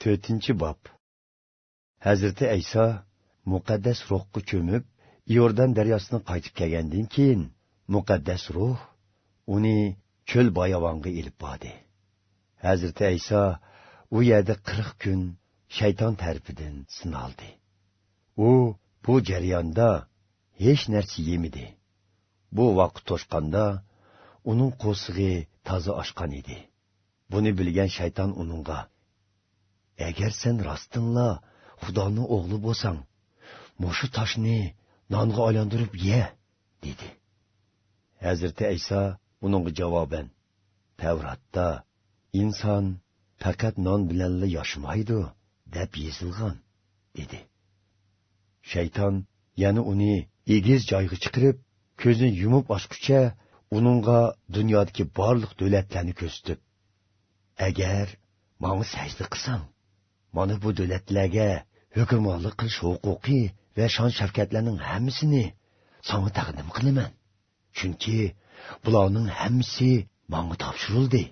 to'rtinchi bob. Hazrati ayso muqaddas ruhga cho'mib iordan daryosini qaytib kelgandan keyin muqaddas ruh uni cho'l boyavonga ilib bordi. Hazrati ayso u yerda qirq kun shayton tarafidan sinaldi u bu jarayonda hech narsa yemidi. Bu vaqt to'shqanda uning qo'sig'i toza oshgan edi. Buni bilgan shayton uningga agar sen rostinla xudoni o'g'li bo'lsang mushu toshni nonga aylantirib ye dedi. Hazrati ayso uningga javoban tavratda inson faqat non bilanla yashamaydi deb yozilgan dedi. Shayton yana uni egiz joyga chiqirib ko'zini yumib ochguncha uningga dunyodagi barliq davlatlarni ko'rsatib agar manga sajda qilsang mana bu davlatlarga hukmronlik qilish huquqi va shon shavkatlarning hammasini sanga taqdim qilaman. Chunki bularning hammasi manga topshirildi.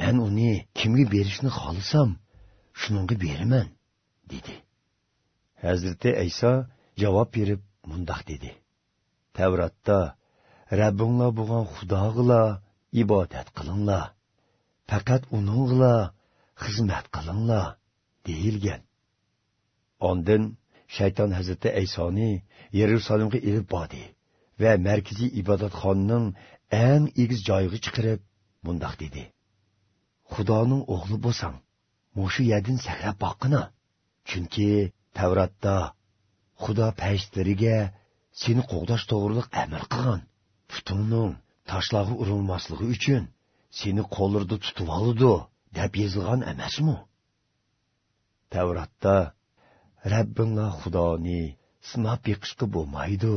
Man uni kimga berishni xohlasam shuningga beraman dedi. Hazrati ayso javob berib mundoq dedi. Tavratda rabbinglar bo'lgan xudog'ila ibodat qilinglar. Faqat uningla xizmat qilinglar. Deyilgan. Ondin shayton hazrati aysoni yerusalimga ilib bordi va markaziy ibodatxonaning eng egiz joyiga chiqirib mundoq dedi. Xudoning o'g'li bo'lsang mushu yerdan sakrab boqqina chunki tavratda xudo pashtlariga seni qo'g'dash to'g'riliq amr qilgan. Putingning toshlarga urilmasligi uchun seni qo'llarida tutib oludi deb yozilgan emasmi? Tavratda rabbinglar xudoni sinab yiqishga bo'lmaydi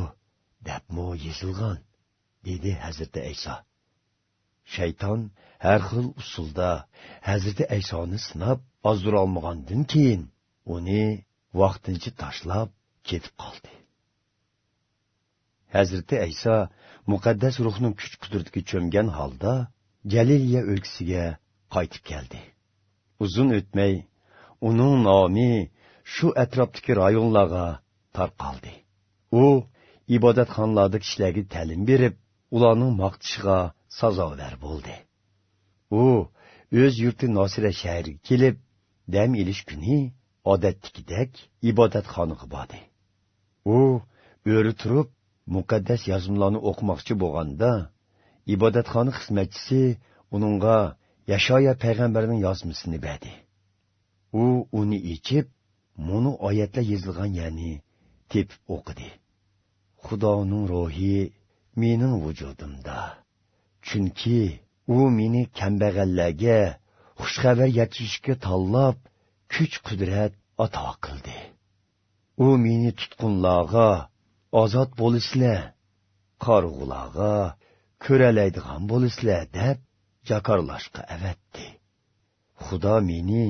debmi yozilgan dedi hazrati ayso shayton har xil usulda hazrati aysoni sinab ozdirolmagandan keyin uni vaqtincha tashlab ketib qoldi. Hazrati ayso muqaddas ruhning kuch qudratiga cho'mgan holda galiliya o'lkasiga qaytib keldi. Uzun o'tmay uning nomi shu atrofdagi rayonlarga tarqaldi. U ibodatxonlarda kishilarga ta'lim berib ularning maqtishiga sazovar bo'ldi. U o'z yurti nosira shahriga kelib dam ilish kuni odatdagidek ibodatxonaga bordi. U o'ri turib muqaddas yozmalarni o'qimoqchi bo'lganda ibodatxona xizmatchisi uningga yashoya payg'ambarning yozmisini berdi. U uni ichib muni oyatlar yozilgan ya'ni tepib o'qidi. Xudoning ruhi mening vujudimda. Chunki u meni kambag'allarga xushxabar yetkazishga tanlab kuch qudrat ato qildi. U meni tutqunlarga ozod bo'lishlar qorg'ularga ko'ralaydigan bo'lishlar deb jakorlashga avatdi. Xudo meni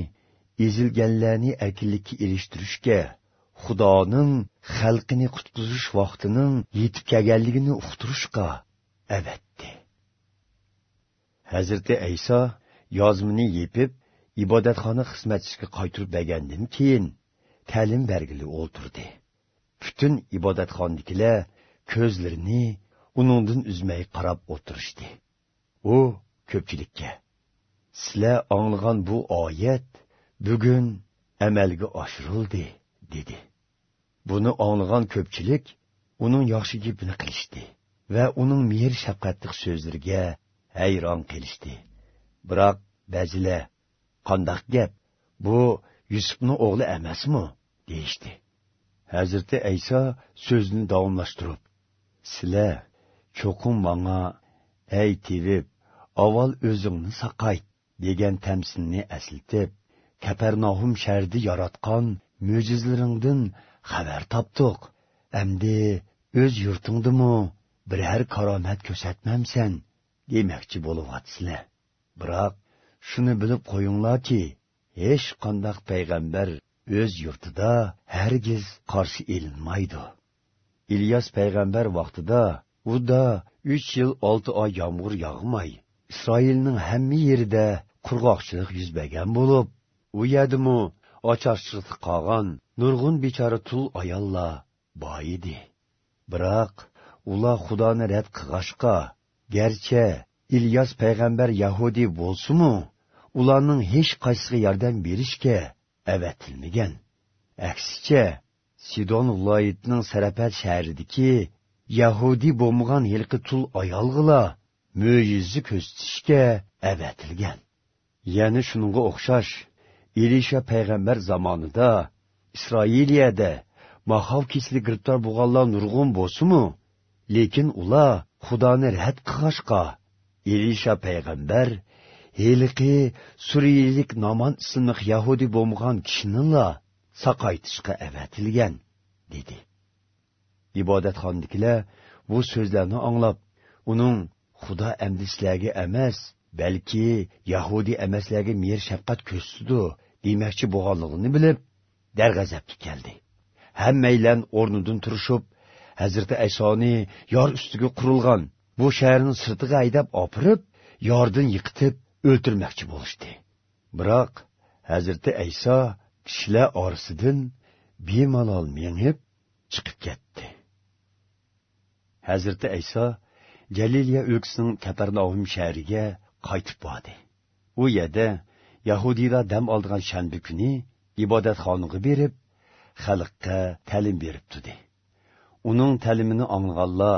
ezilganlarni akillikka erishtirishga xudoning xalqini qutqizish vaqtining yetib kelganligini uqtirishga avatdi. Hazrati ayso yozmini yepib ibodatxona xizmatchisiga qaytirib bergandan keyin ta'lim bergili o'ltirdi. Butun ibodatxonadagilar ko'zlarini uningdan uzmay qarab o'tirishdi. U ko'pchilikka sizlar anglagan bu oyat bugun amalga oshirildi dedi. Buni anglagan ko'pchilik uning yaxshi gapini qilishdi va uning mehr shafqatli so'zlariga hayron qilishdi. Biroq ba'zilar qandoq gap? Bu yusufni o'g'li emasmi? deyishdi. Hazrati ayso so'zni davomlashtirib sizlar cho'qim manga ey tevib avval o'zingni saqayt degan tamsinni aslitib kaparnohum shardi yaratgan mo'jizlaringdan xabar topdiq. Amdi o'z yurtingdimi? Biror karomat ko'rsatmamsan demoqchi bo'lyapsizlar. Biroq shuni bilib qo'yinglarki hech qandoq payg'ambar o'z yurtida hargiz qarshi elinmaydi ilyos payg'ambar vaqtida uda uch yil olti oy yomg'ir yog'may isroilning hamma yerida qurg'oqchilik yuz bergan bo'lib u yerdimi ocharchilikda qolgan nurg'un bechora tul ayollar boy edi. Biroq ular xudoni rad qilg'ashqa garchi ilyos payg'ambar yahudiy bo'lsimu ularning hech qaysiga yordam berishga avatilmagan. Aksicha sidon viloyatining sarafat shahridagi yahudiy bo'lmagan yilqi tul ayolg'ila mo'jiza ko'rsatishga avatilgan. Yana shunga o'xshash elisha payg'ambar zamonida isroiliyada mahov kesili giribtor bo'lganlar nurg'un bo'lsimu lekin ular xudoni rad qilg'ashqa elisha payg'ambar heliqi suriyalik nomon ismli yahudiy bo'lmagan kishinila saqaytishga avatilgan dedi. Ibodatxondagilar bu so'zlarni anglab uning xudo amdi emas balki yahudiy emaslarga mehr shafqat ko'rsatdi. Demoqchi bo'lganligini bilib darg'azabga keldi. Hammaylan o'rnidan turishib hazrati aysoni yor ustiga qurilgan bu shaharni sirtiga haydab opirib yordan yiqitib o'ltirmoqchi bo'lishdi. Biroq hazrati ayso kishilar orasidan bemalol mengib chiqib ketdi. Hazrati ayso jaliliya o'lkasining kaparnaum shahriga qaytib bordi. U yerda yahudiylar dam oldigan shanba kuni ibodatxonaga berib xalqqa ta'lim berib turdi. Uning ta'limini anglaganlar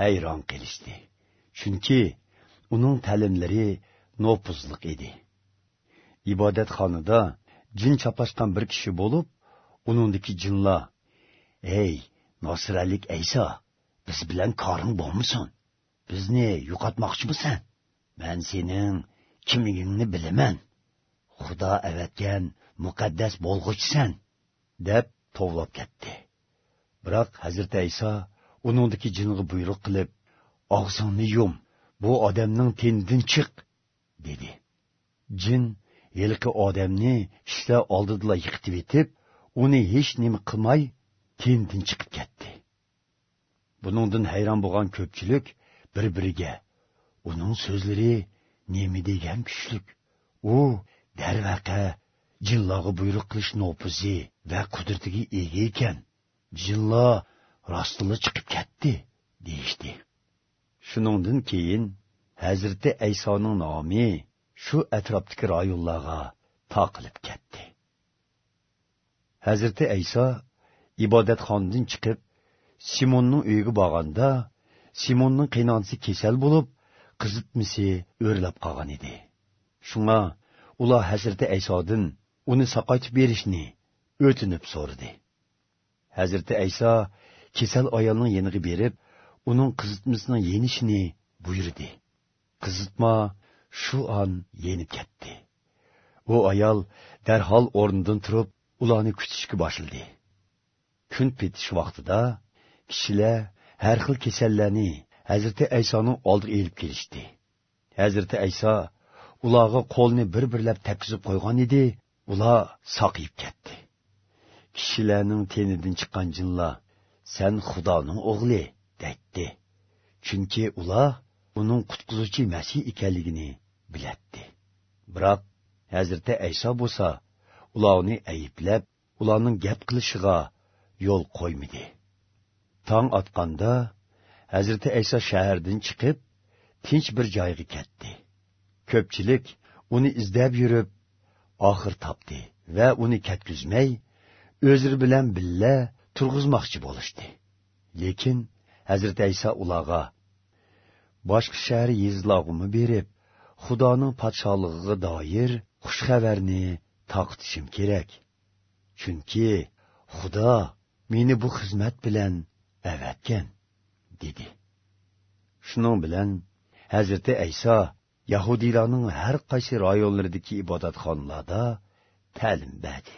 hayron qilishdi. Chunki uning ta'limlari nopuzliq edi. Ibodatxonada jin chapashgan bir kishi bo'lib uningdiki jinlar ey nosiralik ayso biz bilan koring bo'lmasin. Bizni yo'qotmoqchimisan. Man sening kimligingni bilaman. Xudo avatgan muqaddas bo'lg'uchsan deb tovlab ketdi. Biroq hazrati iso uningdiki jinga buyruq qilib og'zingni yum bu odamning tenidan chiq dedi. Jin yilqi odamni ishlar oldidala yiqitib etib uni hech nima qilmay tenidan chiqib ketdi. Buningdan hayron bo'lgan ko'pchilik bir biriga uning so'zlari nima degan kuchlik? U darvaqa jinlarga buyruq qilish nopuzi va qudratiga ega ekan. Jinlar rostila chiqib ketdi deyishdi. Shuningdan keyin hazrati aysoning nomi shu atrofdagi rayonlarga toqilib ketdi. Hazrati ayso ibodatxonadan chiqib simonning uyiga borganda simonning qiynonisi kasal bo'lib qizitmisi o'rlab qolgan edi. Shunga ular hazrati aysodan uni saqaytib berishni o'tinib so'radi. Hazrati ayso kasal ayolning yeniga berib uning qizitmasining yenishni buyurdi. Qizitma shu on yenib ketdi. U ayol darhol o'rnidan turib ularni kutishga boshladi kun petish vaqtida kishilar har xil kasallarni hazrati aysoning oldiga elib kelishdi. Hazrati ayso ularga qo'lni bir birlab takkizib qo'ygan edi. Ular soqiyib ketdi. Kishilarning tenidan chiqqan jinlar san xudoning o'g'li deydi. Chunki ular uning qutqizuvchi masih ekanligini bilatdi. Biroq hazrati ayso bo'lsa ularni ayiblab ularning gap qilishiga yo'l qo'ymadi. Tong otganda hazrati ayso shahardan chiqib tinch bir joyga ketdi. Ko'pchilik uni izlab yurib oxir topdi va uni katkizmay o'zlari bilan billa turg'izmoqchi bo'lishdi. Lekin hazrati ayso ularga boshqa shahar yezlog'imi berib xudoning podshohligiga doir xushxabarni toqitishim kerak. Chunki xudo meni bu xizmat bilan avatgan dedi. Shuning bilan hazrati ayso yahudiylarning har qaysi rayonlaridagi ibodatxonalarda ta'lim berdi